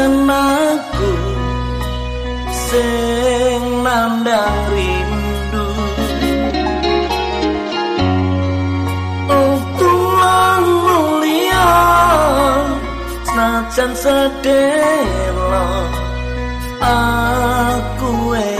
senaku sing nandang rindu. Oh untuk mulia senajan sedelo aku eh